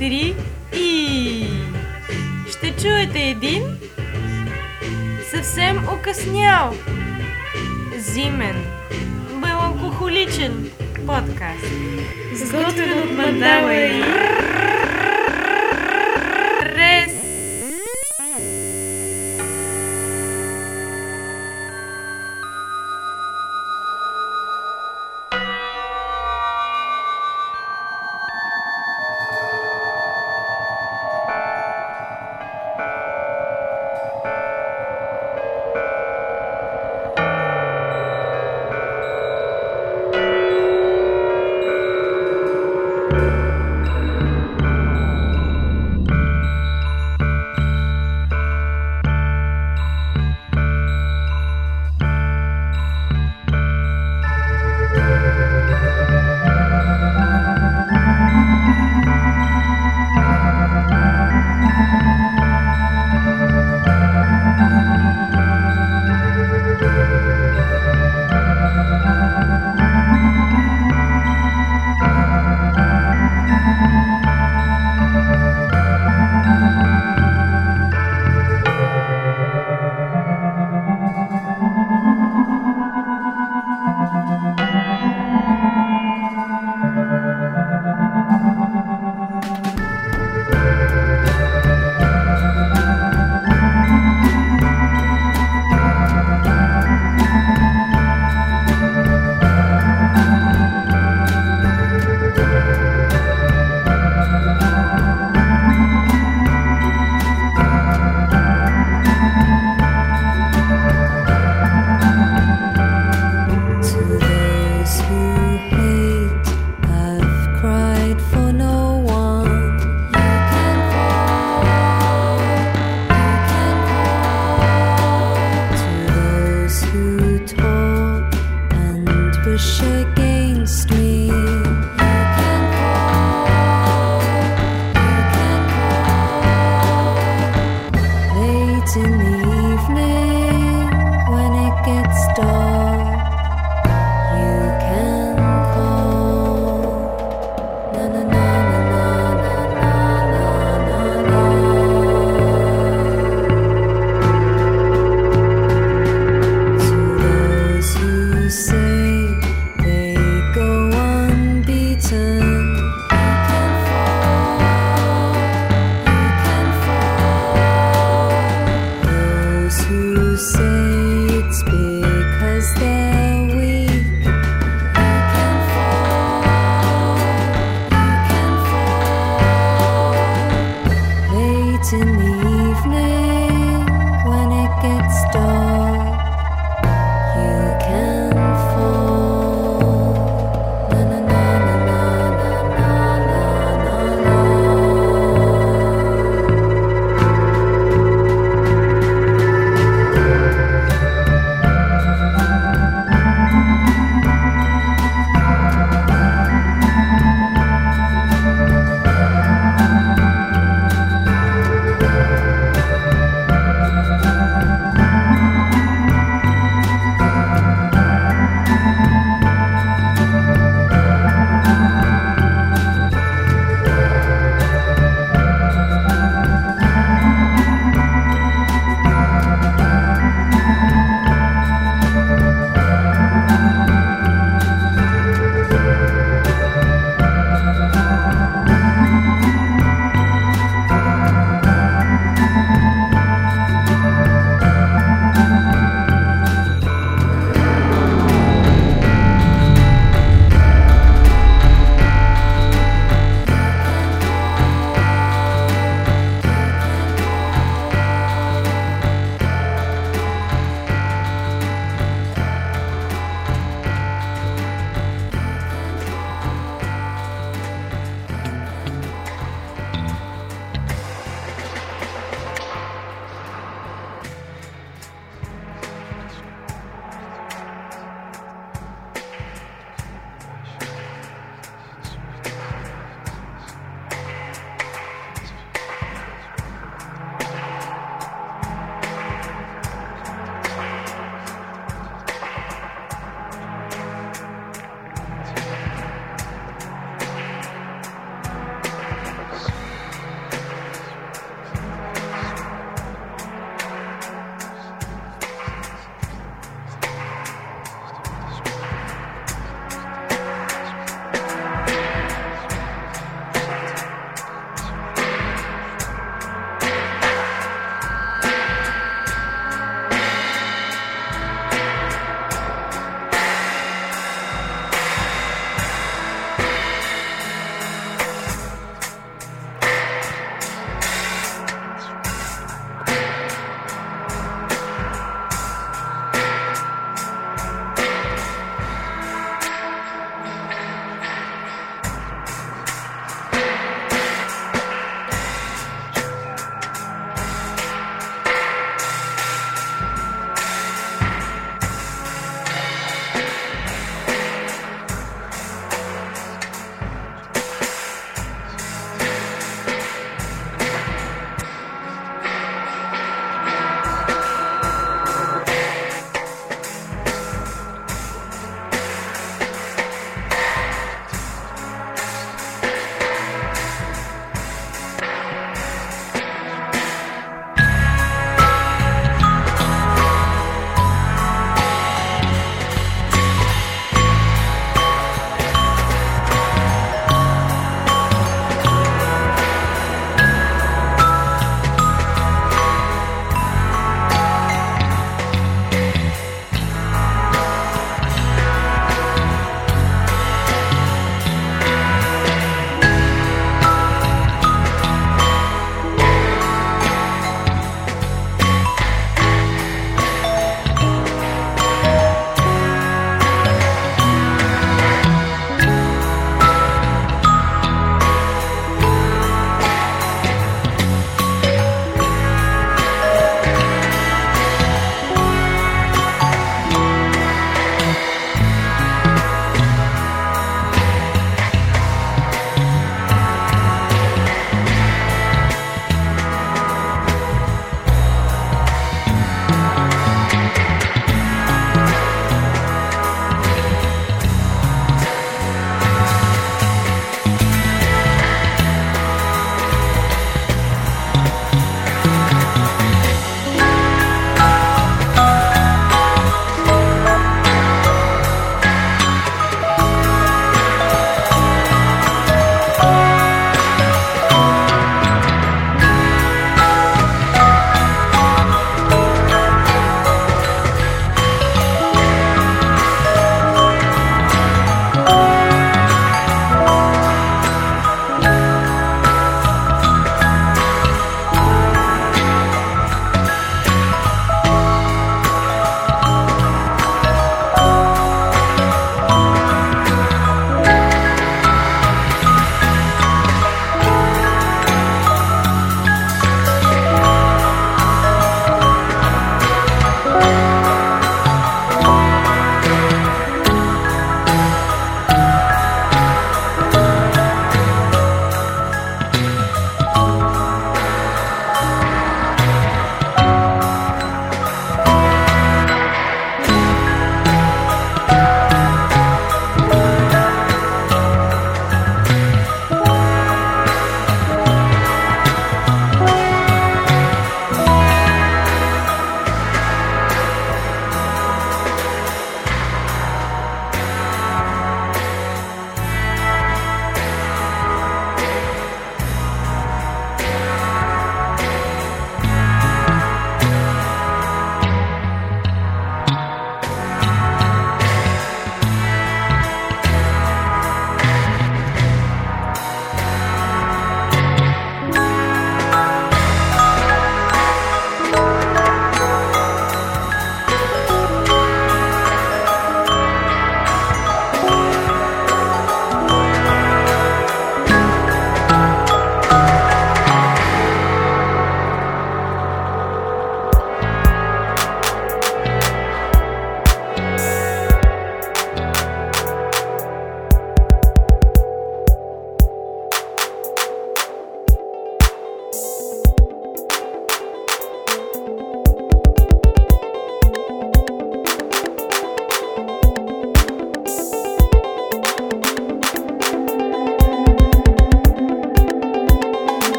три и... Ще чуете един съвсем окъснял, зимен, меланхоличен подкаст. Сготвен от мандала и...